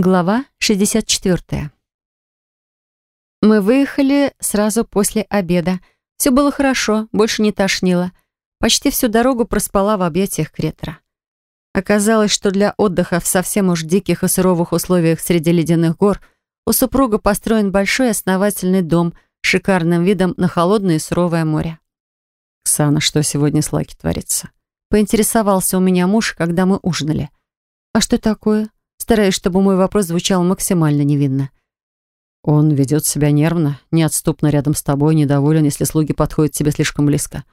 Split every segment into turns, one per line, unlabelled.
Глава 64. Мы выехали сразу после обеда. Все было хорошо, больше не тошнило. Почти всю дорогу проспала в объятиях Кретера. Оказалось, что для отдыха в совсем уж диких и суровых условиях среди ледяных гор у супруга построен большой основательный дом с шикарным видом на холодное и суровое море.
«Ксана, что сегодня с Лаки творится?»
Поинтересовался у меня муж, когда мы ужинали. «А что такое?» Стараясь, чтобы мой вопрос звучал максимально невинно.
Он ведет себя нервно, неотступно рядом с тобой, недоволен, если слуги подходят тебе слишком близко.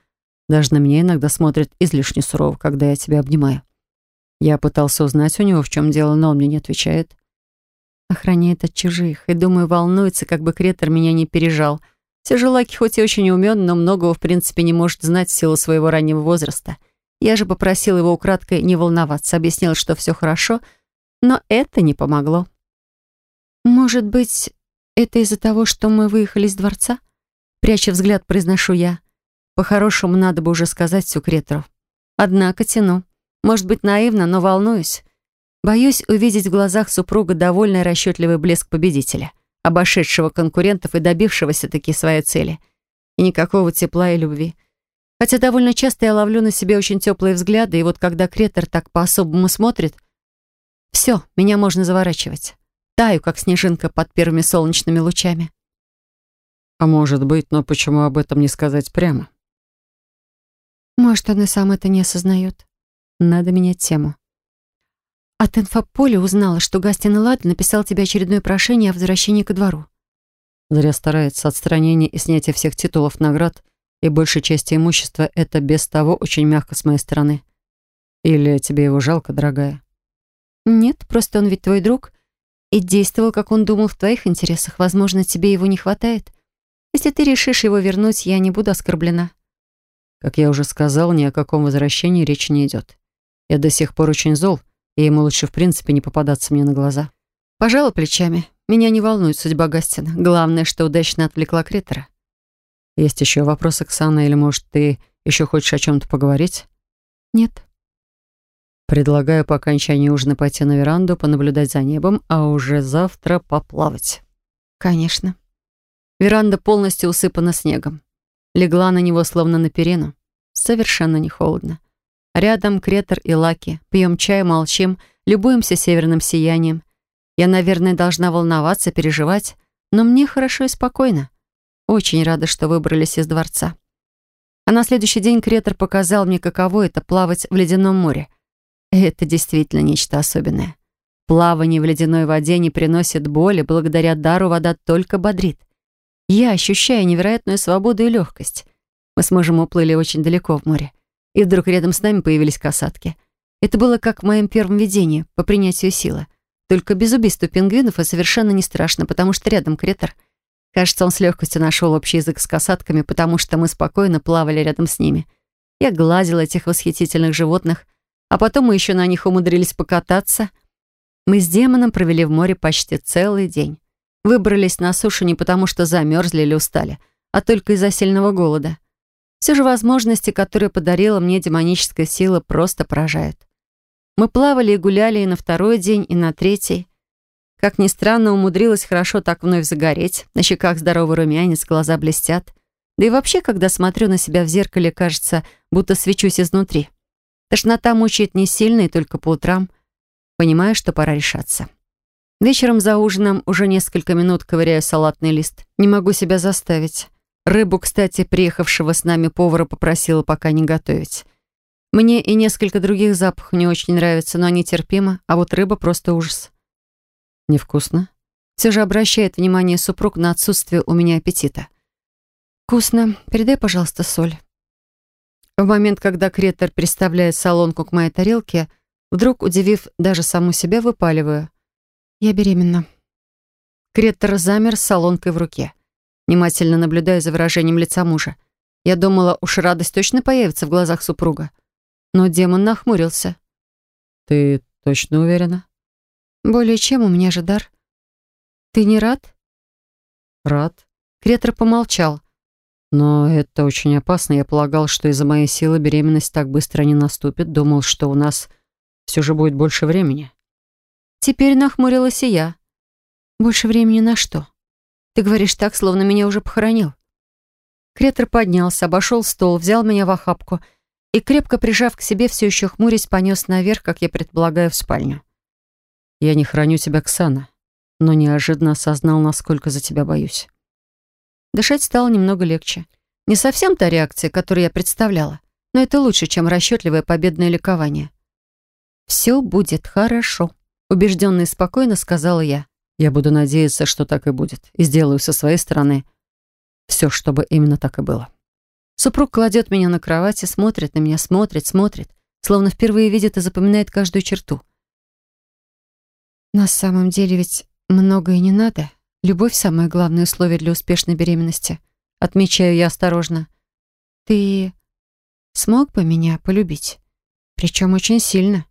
Даже на меня иногда смотрит излишне сурово, когда я тебя обнимаю. Я пытался узнать у него, в чем дело, но он мне не отвечает.
Охраняет от чужих, и, думаю, волнуется, как бы Кретор меня не пережал. Все же Лаки хоть и очень умен, но многого, в принципе, не может знать в силу своего раннего возраста. Я же попросил его украдкой не волноваться, объяснил, что все хорошо — но это не помогло. «Может быть, это из-за того, что мы выехали из дворца?» Пряча взгляд, произношу я. По-хорошему, надо бы уже сказать всю Кретору. Однако тяну. Может быть, наивно, но волнуюсь. Боюсь увидеть в глазах супруга довольный расчетливый блеск победителя, обошедшего конкурентов и добившегося таки своей цели. И никакого тепла и любви. Хотя довольно часто я ловлю на себе очень теплые взгляды, и вот когда Кретор так по-особому смотрит, все, меня можно заворачивать. Таю, как снежинка под первыми солнечными лучами.
А может быть, но почему об этом не сказать прямо?
Может, он и сам это не осознает. Надо менять тему. От инфополя узнала, что Гастин Лад написал тебе очередное прошение о возвращении ко двору.
Зря старается. Отстранение и снятие всех титулов, наград и большей части имущества — это без того очень мягко с моей стороны. Или тебе его жалко, дорогая?
«Нет, просто он ведь твой друг и действовал, как он думал, в твоих интересах. Возможно, тебе его не хватает. Если ты решишь его вернуть, я не буду оскорблена».
Как я уже сказал, ни о каком возвращении речи не идет. Я до сих пор очень зол, и ему лучше в принципе не попадаться мне на глаза.
Пожала плечами. Меня не волнует судьба Гастина. Главное, что удачно отвлекла Кретера.
Есть еще вопросы, Оксана, или, может, ты еще хочешь о чем-то поговорить?
Нет.
Предлагаю по окончании ужина пойти на веранду, понаблюдать за небом, а уже завтра поплавать.
Конечно. Веранда полностью усыпана снегом. Легла на него словно на перину. Совершенно не холодно. Рядом Кретор и Лаки. Пьем чай, молчим, любуемся северным сиянием. Я, наверное, должна волноваться, переживать, но мне хорошо и спокойно. Очень рада, что выбрались из дворца. А на следующий день Кретор показал мне, каково это — плавать в ледяном море. Это действительно нечто особенное. Плавание в ледяной воде не приносит боли, благодаря дару вода только бодрит. Я ощущаю невероятную свободу и легкость. Мы с мужем уплыли очень далеко в море. И вдруг рядом с нами появились касатки. Это было как в моем первом видении, по принятию силы. Только без убийства пингвинов и совершенно не страшно, потому что рядом кретор. Кажется, он с легкостью нашел общий язык с касатками, потому что мы спокойно плавали рядом с ними. Я гладила этих восхитительных животных, а потом мы еще на них умудрились покататься. Мы с демоном провели в море почти целый день. Выбрались на сушу не потому, что замерзли или устали, а только из-за сильного голода. Все же возможности, которые подарила мне демоническая сила, просто поражают. Мы плавали и гуляли и на второй день, и на третий. Как ни странно, умудрилась хорошо так вновь загореть. На щеках здоровый румянец, глаза блестят. Да и вообще, когда смотрю на себя в зеркале, кажется, будто свечусь изнутри. Тошнота мучает не сильно и только по утрам. Понимаю, что пора решаться. Вечером за ужином уже несколько минут ковыряю салатный лист. Не могу себя заставить. Рыбу, кстати, приехавшего с нами повара попросила пока не готовить. Мне и несколько других запахов не очень нравятся, но они терпимы, а вот рыба просто ужас.
Невкусно?
Все же обращает внимание супруг на отсутствие у меня аппетита. «Вкусно. Передай, пожалуйста, соль». В момент, когда Кретор приставляет солонку к моей тарелке, вдруг, удивив даже саму себя, выпаливаю. «Я беременна». Кретор замер с солонкой в руке, внимательно наблюдая за выражением лица мужа. Я думала, уж радость точно появится в глазах супруга. Но демон нахмурился.
«Ты точно уверена?»
«Более чем, у меня же дар». «Ты не рад?»
«Рад».
Кретор помолчал.
Но это очень опасно. Я полагал, что из-за моей силы беременность так быстро не наступит. Думал, что у нас все же будет больше времени.
Теперь нахмурилась и я. Больше времени на что? Ты говоришь так, словно меня уже похоронил. Кретор поднялся, обошел стол, взял меня в охапку и, крепко прижав к себе, все еще хмурясь, понес наверх, как я предполагаю, в спальню.
«Я не храню тебя, Ксана, но неожиданно осознал, насколько за тебя боюсь».
Дышать стало немного легче. Не совсем та реакция, которую я представляла, но это лучше, чем расчетливое победное ликование. «Все будет хорошо», — убежденно и спокойно сказала я.
«Я буду надеяться, что так и будет, и сделаю со своей стороны все, чтобы именно так и было».
Супруг кладет меня на кровать и смотрит на меня, смотрит, смотрит, словно впервые видит и запоминает каждую черту. На самом деле ведь многое не надо. Любовь — самое главное условие для успешной беременности. Отмечаю я осторожно. Ты смог бы меня полюбить? Причем очень сильно.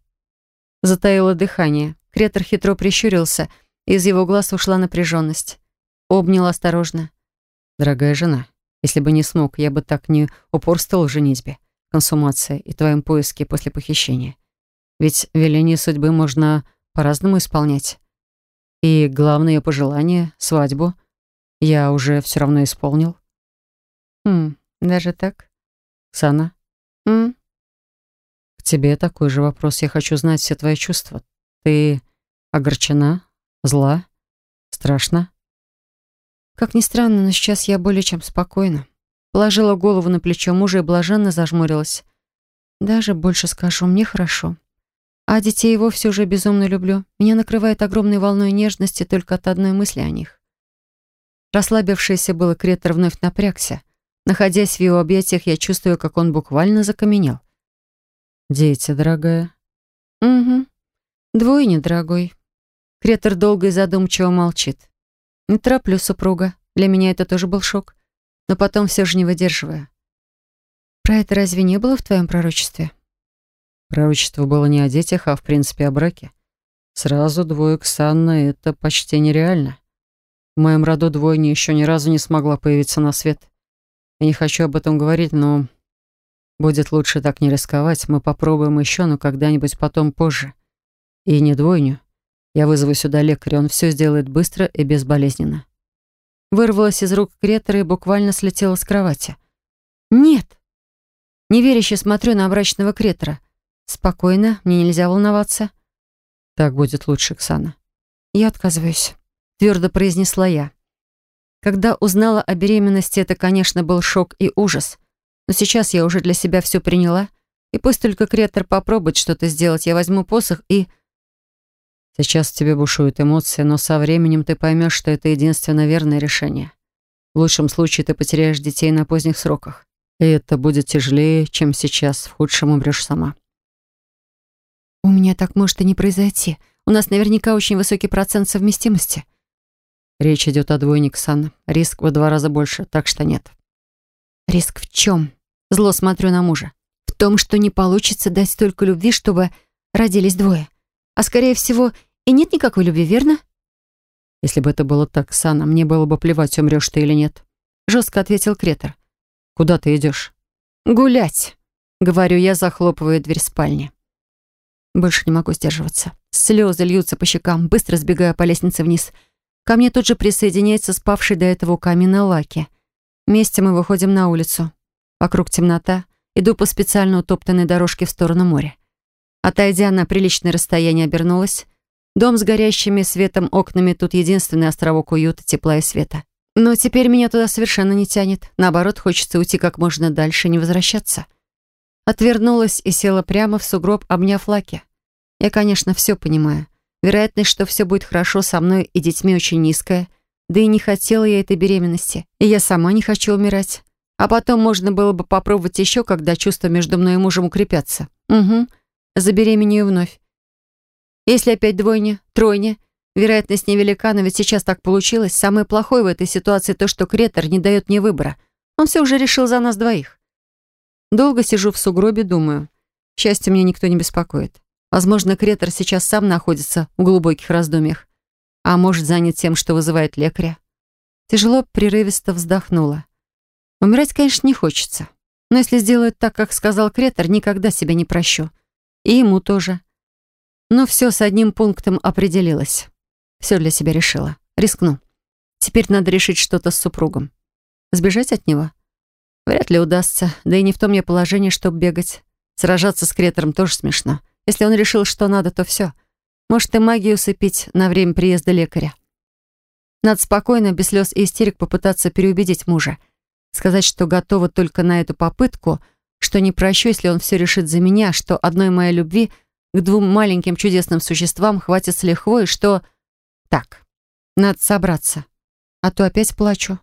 Затаило дыхание. Кретор хитро прищурился, из его глаз ушла напряженность. Обнял осторожно.
«Дорогая жена, если бы не смог, я бы так не упорствовал в женитьбе, консумации и твоем поиске после похищения. Ведь веление судьбы можно по-разному исполнять. И главное пожелание — свадьбу — я уже все равно исполнил».
«Хм, даже так?»
«Сана?»
«М?»
«К тебе такой же вопрос. Я хочу знать все твои чувства. Ты огорчена? Зла? Страшно?»
Как ни странно, но сейчас я более чем спокойна. Положила голову на плечо мужа и блаженно зажмурилась. Даже больше скажу, мне хорошо. А детей вовсе уже безумно люблю. Меня накрывает огромной волной нежности только от одной мысли о них. Расслабившийся было Кретор вновь напрягся. Находясь в его объятиях, я чувствую, как он буквально закаменел.
«Дети, дорогая?»
«Угу. Двойня, дорогой». Кретор долго и задумчиво молчит. Не тороплю супруга. Для меня это тоже был шок. Но потом все же не выдерживаю. Про это разве не было в твоем пророчестве?
Пророчество было не о детях, а в принципе о браке. Сразу двое Ксанна — это почти нереально. В моем роду двойня еще ни разу не смогла появиться на свет. Я не хочу об этом говорить, но будет лучше так не рисковать. Мы попробуем еще, но когда-нибудь потом позже. И не двойню, я вызову сюда лекаря, он все сделает быстро и безболезненно. Вырвалась из рук Кретора и буквально слетела с кровати. «Нет!» Неверяще смотрю на обрачного Кретора. «Спокойно, мне нельзя волноваться». «Так будет лучше, Ксана».
«Я отказываюсь», — твердо произнесла я. Когда узнала о беременности, это, конечно, был шок и ужас. Но сейчас я уже для себя все приняла. И пусть только Кретор попробует что-то сделать, я возьму посох и...
Сейчас в тебе бушуют эмоции, но со временем ты поймешь, что это единственно верное решение. В лучшем случае ты потеряешь детей на поздних сроках. И это будет тяжелее, чем сейчас. В худшем умрешь сама.
У меня так может и не произойти. У нас наверняка очень высокий процент совместимости.
Речь идет о двойник, Сан. Риск в два раза больше, так что нет.
Риск в чем? Зло смотрю на мужа. В том, что не получится дать столько любви, чтобы родились двое. А скорее всего, и нет никакой любви, верно?
Если бы это было так, Сана, мне было бы плевать, умрешь ты или нет.
Жестко ответил Кретор.
Куда ты идешь?
Гулять, говорю я, захлопывая дверь спальни. Больше не могу сдерживаться. Слезы льются по щекам, быстро сбегая по лестнице вниз. Ко мне тут же присоединяется спавший до этого у камина Лаки. Вместе мы выходим на улицу. Вокруг темнота. Иду по специально утоптанной дорожке в сторону моря. Отойдя на приличное расстояние, обернулась. Дом с горящими светом окнами тут единственный островок уюта, тепла и света. Но теперь меня туда совершенно не тянет. Наоборот, хочется уйти как можно дальше, не возвращаться. Отвернулась и села прямо в сугроб, обняв Лаки. Я, конечно, все понимаю. Вероятность, что все будет хорошо со мной и детьми очень низкая. Да и не хотела я этой беременности. И я сама не хочу умирать. А потом можно было бы попробовать еще, когда чувства между мной и мужем укрепятся. Угу забеременею вновь. Если опять двойня, тройня, вероятность невелика, но ведь сейчас так получилось. Самое плохое в этой ситуации то, что Кретор не дает мне выбора. Он все уже решил за нас двоих. Долго сижу в сугробе, думаю. К счастью, меня никто не беспокоит. Возможно, Кретор сейчас сам находится в глубоких раздумьях. А может, занят тем, что вызывает лекаря. Тяжело, прерывисто вздохнула. Умирать, конечно, не хочется. Но если сделают так, как сказал Кретор, никогда себя не прощу. И ему тоже. Но все с одним пунктом определилось. Все для себя решила. Рискну. Теперь надо решить что-то с супругом. Сбежать от него? Вряд ли удастся. Да и не в том я положении, чтобы бегать. Сражаться с Кретором тоже смешно. Если он решил, что надо, то все. Может, и магию усыпить на время приезда лекаря. Надо спокойно, без слез и истерик попытаться переубедить мужа. Сказать, что готова только на эту попытку, что не прощу, если он все решит за меня, что одной моей любви к двум маленьким чудесным существам хватит с лихвой, что... Так, надо собраться. А то опять плачу.